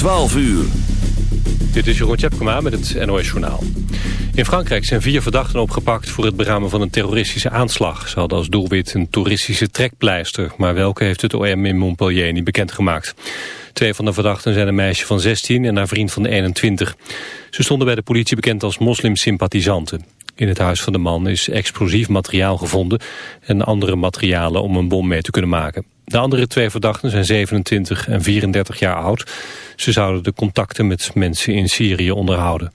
12 uur. Dit is Jeroen Tjepkema met het NOS Journaal. In Frankrijk zijn vier verdachten opgepakt voor het beramen van een terroristische aanslag. Ze hadden als doelwit een toeristische trekpleister, maar welke heeft het OM in Montpellier niet bekendgemaakt. Twee van de verdachten zijn een meisje van 16 en haar vriend van 21. Ze stonden bij de politie bekend als moslimsympathisanten. In het huis van de man is explosief materiaal gevonden en andere materialen om een bom mee te kunnen maken. De andere twee verdachten zijn 27 en 34 jaar oud. Ze zouden de contacten met mensen in Syrië onderhouden.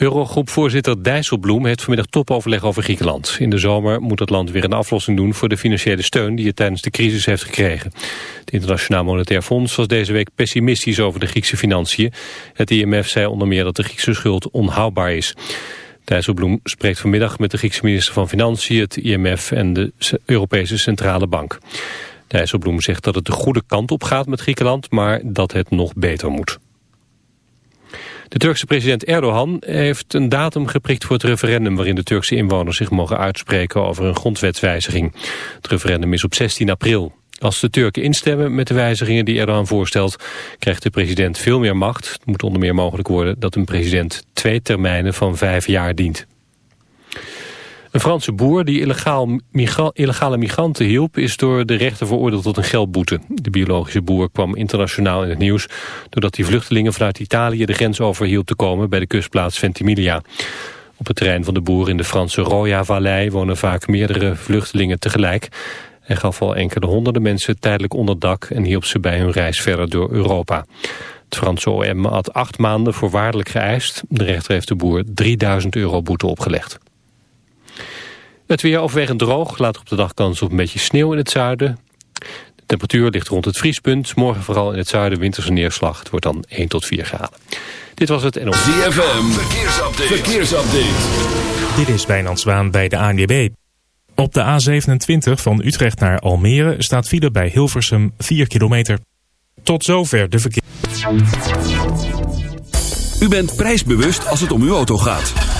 Eurogroepvoorzitter Dijsselbloem heeft vanmiddag topoverleg over Griekenland. In de zomer moet het land weer een aflossing doen voor de financiële steun die het tijdens de crisis heeft gekregen. Het Internationaal Monetair Fonds was deze week pessimistisch over de Griekse financiën. Het IMF zei onder meer dat de Griekse schuld onhoudbaar is. Dijsselbloem spreekt vanmiddag met de Griekse minister van Financiën, het IMF en de Europese Centrale Bank. Dijsselbloem zegt dat het de goede kant op gaat met Griekenland, maar dat het nog beter moet. De Turkse president Erdogan heeft een datum geprikt voor het referendum... waarin de Turkse inwoners zich mogen uitspreken over een grondwetswijziging. Het referendum is op 16 april. Als de Turken instemmen met de wijzigingen die Erdogan voorstelt... krijgt de president veel meer macht. Het moet onder meer mogelijk worden dat een president twee termijnen van vijf jaar dient. Een Franse boer die illegaal illegale migranten hielp... is door de rechter veroordeeld tot een geldboete. De biologische boer kwam internationaal in het nieuws... doordat hij vluchtelingen vanuit Italië de grens over hielp te komen... bij de kustplaats Ventimiglia. Op het terrein van de boer in de Franse Roya-vallei... wonen vaak meerdere vluchtelingen tegelijk. Hij gaf al enkele honderden mensen tijdelijk onderdak... en hielp ze bij hun reis verder door Europa. Het Franse OM had acht maanden voorwaardelijk geëist. De rechter heeft de boer 3000 euro boete opgelegd. Het weer overwegend droog, later op de dag kans op een beetje sneeuw in het zuiden. De temperatuur ligt rond het vriespunt. Morgen vooral in het zuiden winterse neerslag. Het wordt dan 1 tot 4 graden. Dit was het NOS. ZFM, verkeersupdate. verkeersupdate. Dit is Wijnand Zwaan bij de ANWB. Op de A27 van Utrecht naar Almere staat file bij Hilversum 4 kilometer. Tot zover de verkeer. U bent prijsbewust als het om uw auto gaat.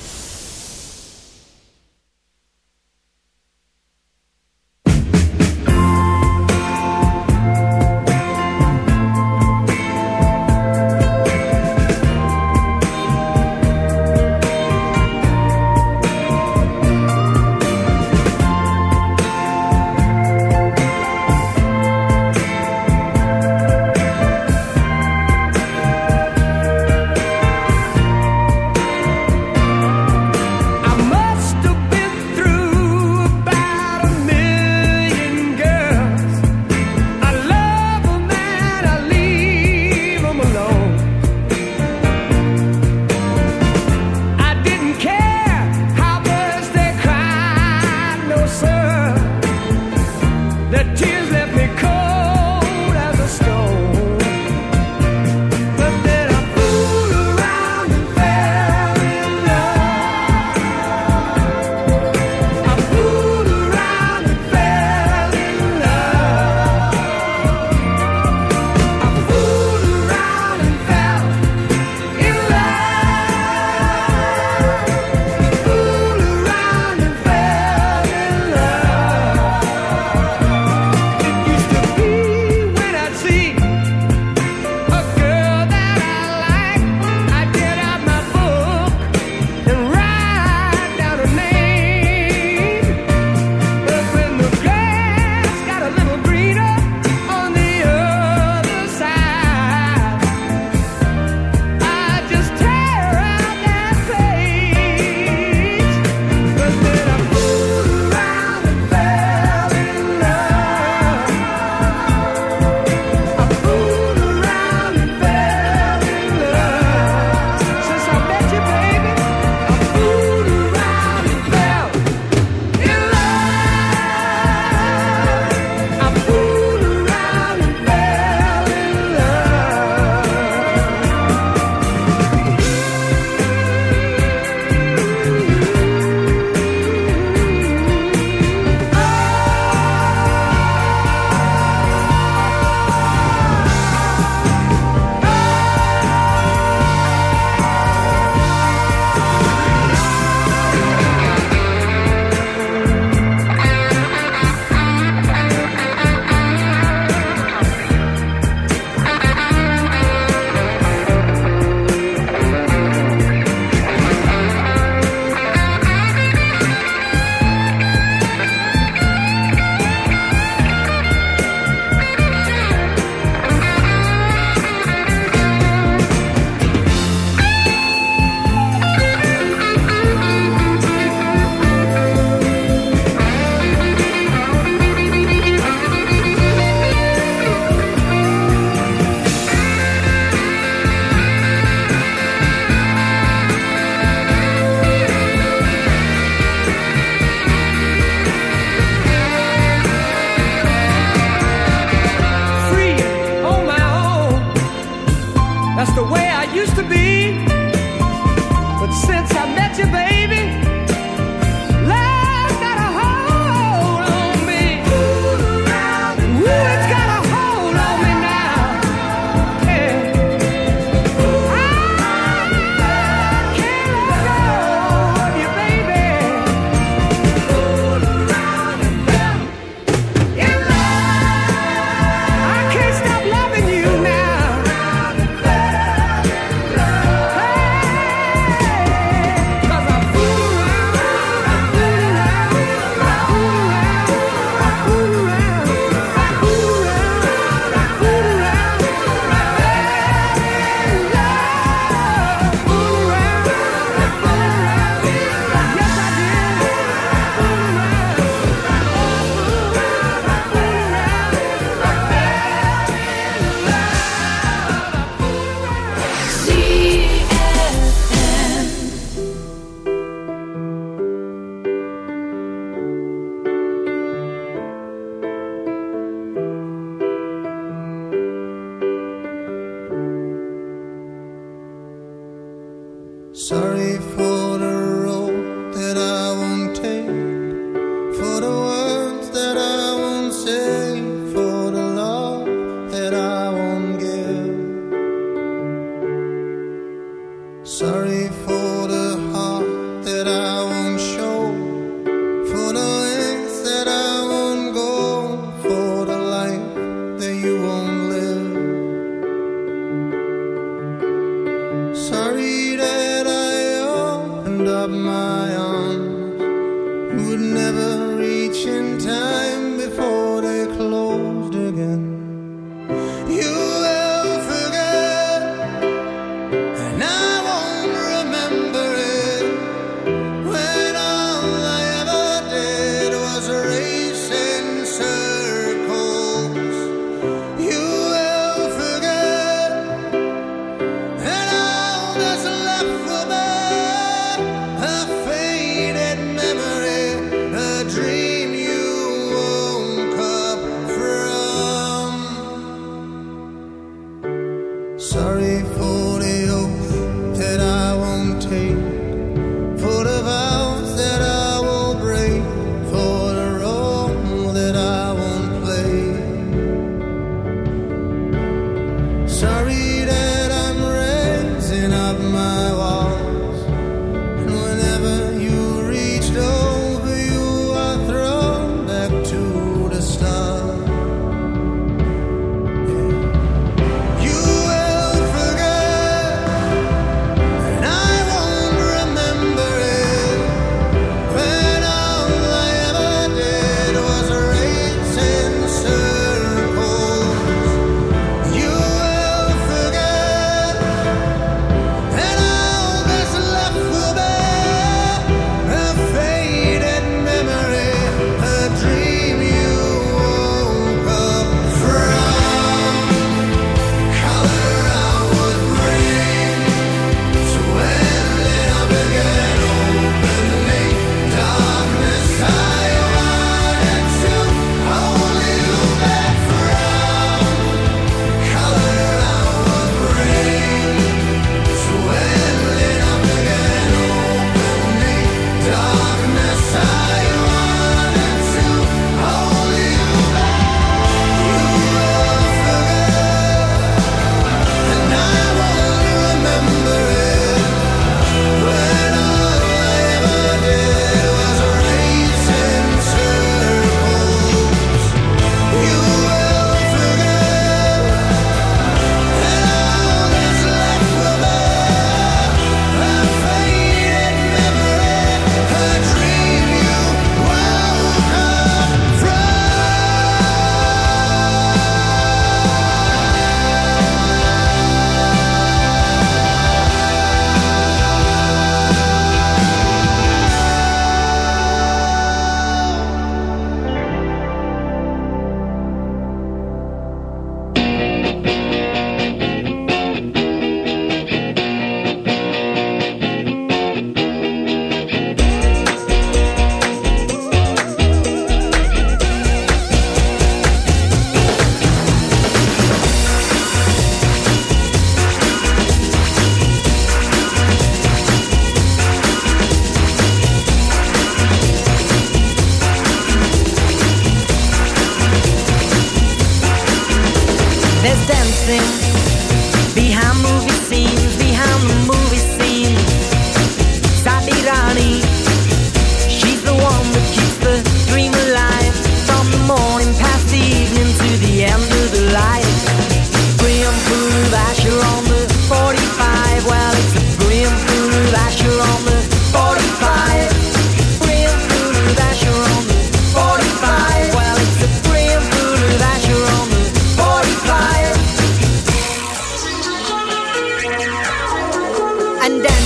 and then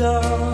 go.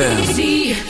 Easy.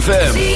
ZFM.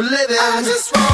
for living. I just want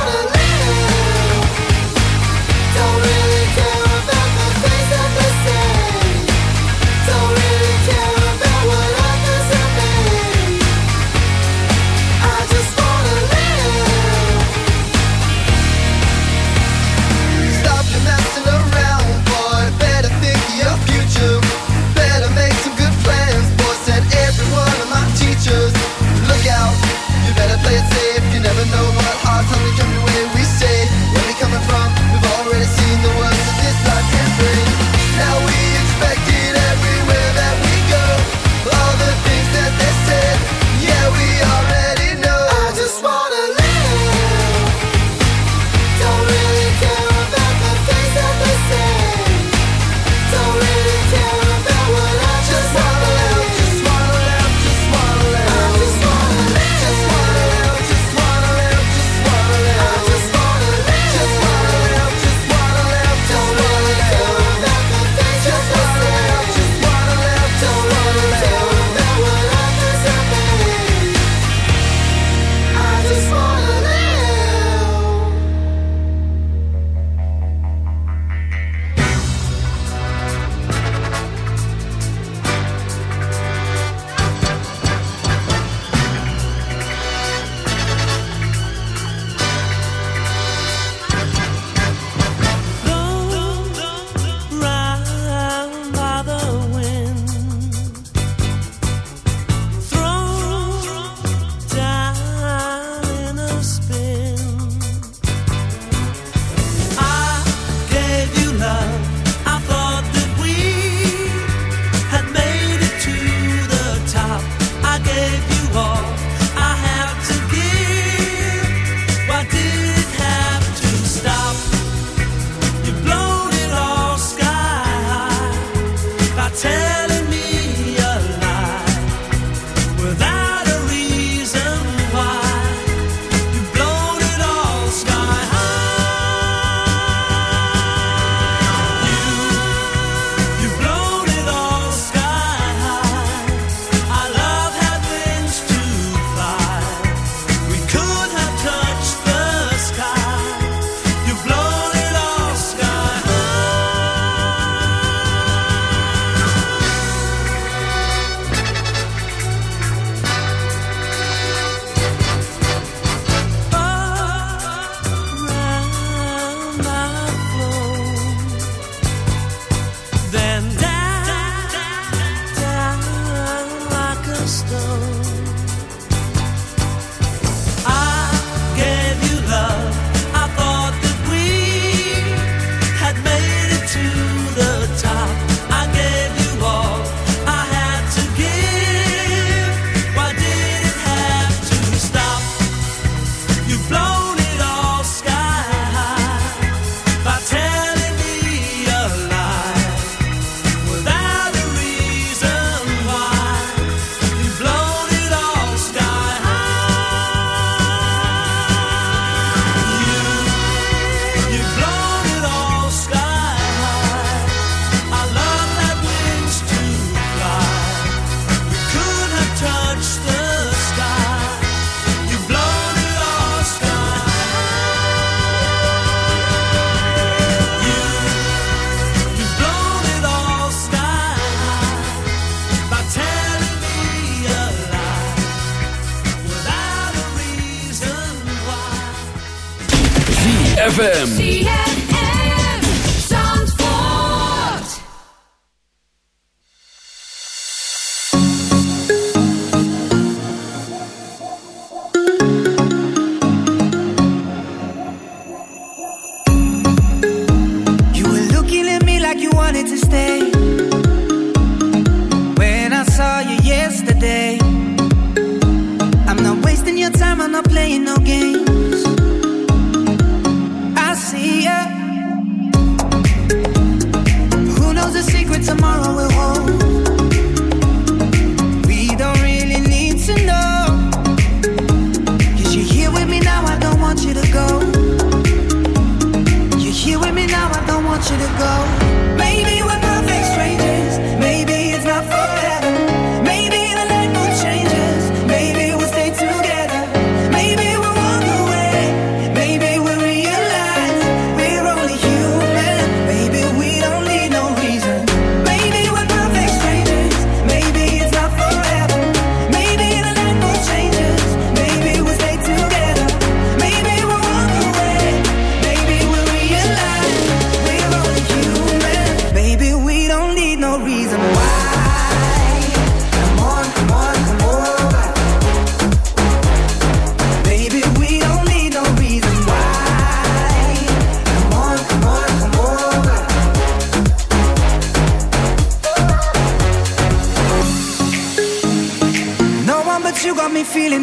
ZFM.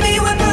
baby, when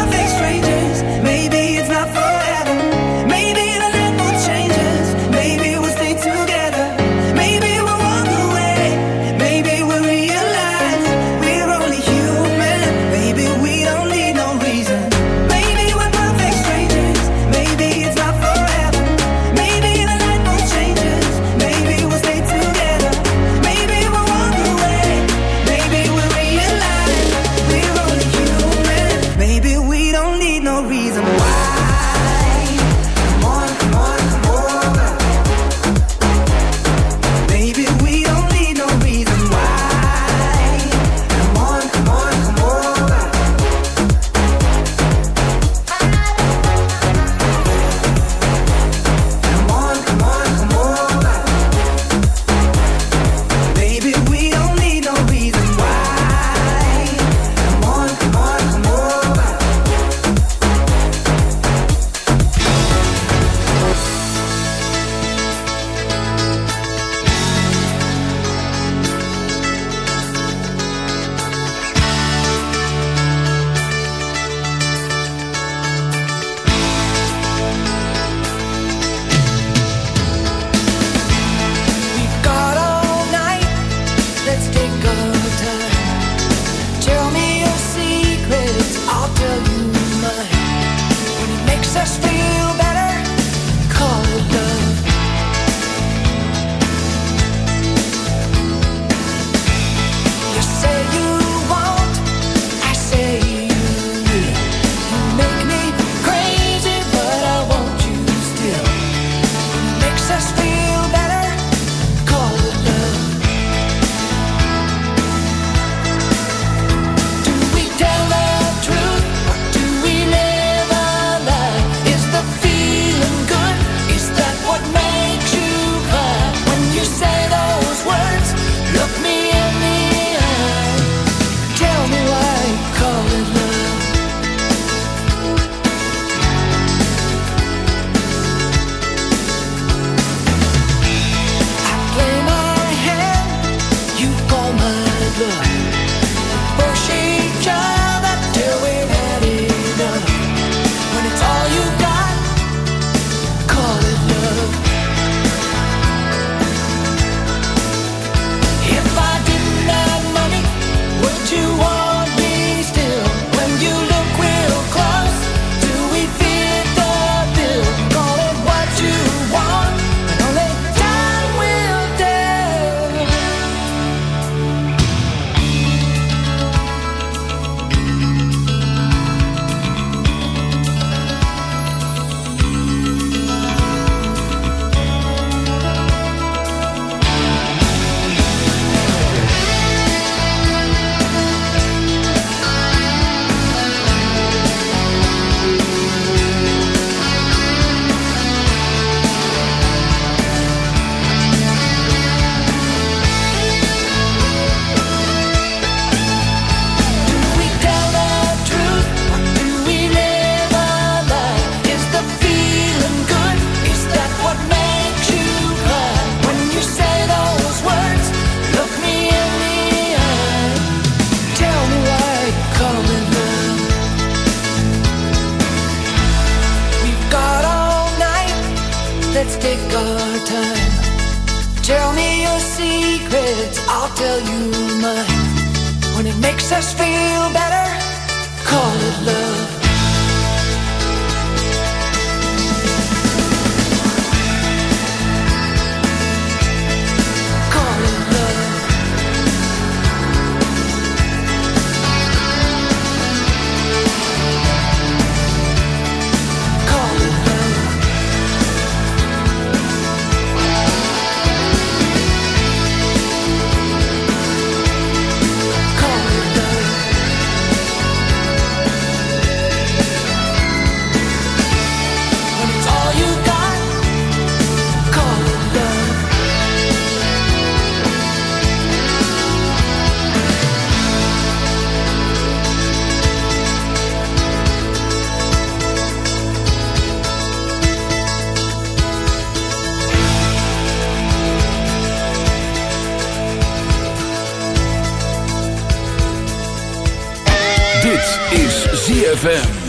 is ZFM.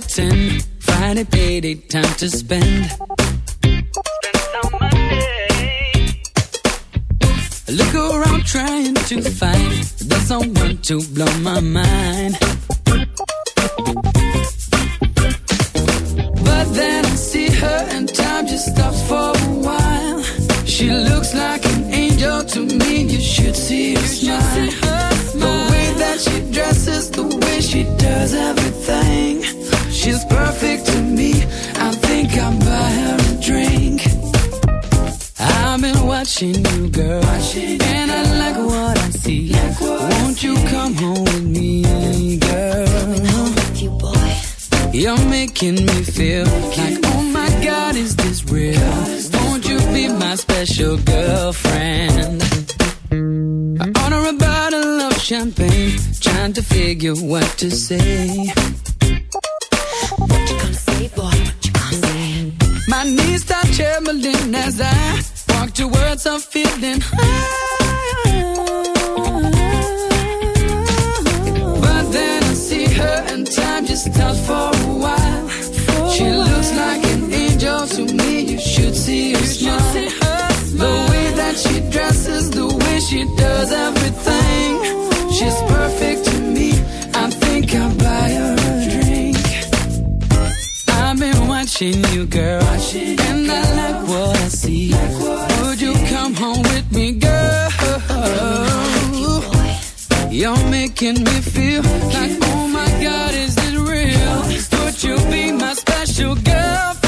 ten. Friday payday, time to spend. Spend some money. Look around trying to find the someone to blow my mind. watching you, girl. Watching you, and girl. I like what I see. Like what Would I you see. come home with me, girl? You, are making me feel making like, me oh my feel. God, is this real? Would you be my special girl?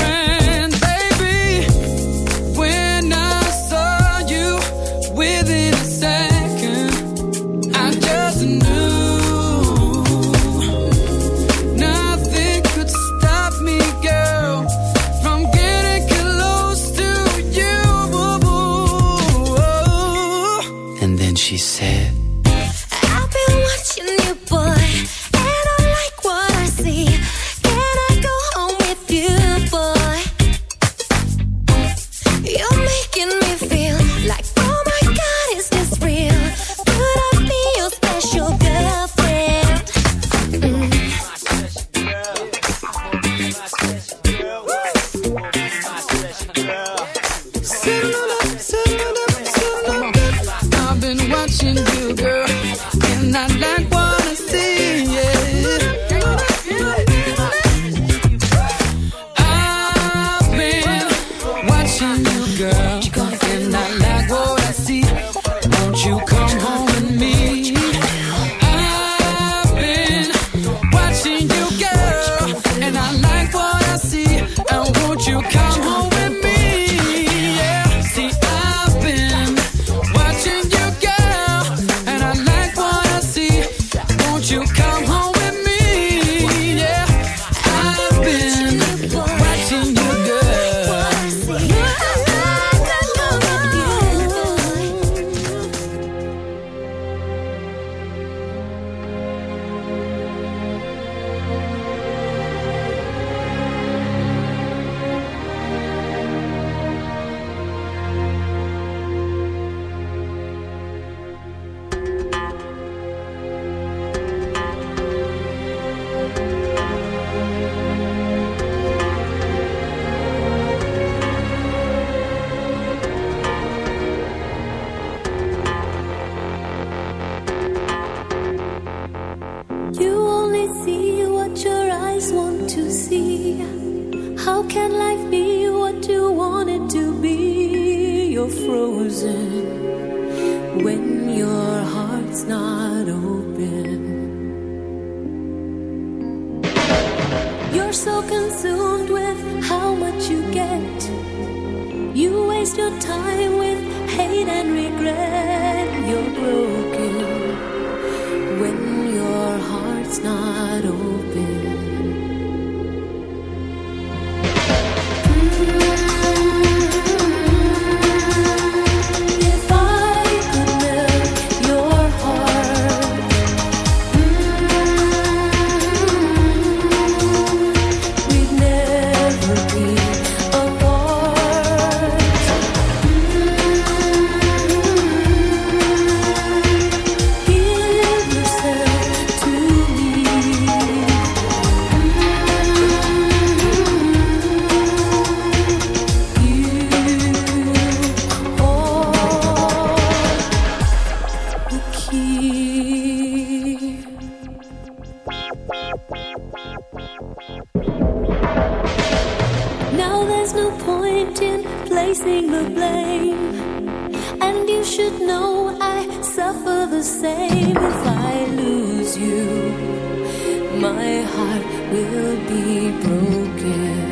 Now there's no point in placing the blame. And you should know I suffer the same if I lose you. My heart will be broken.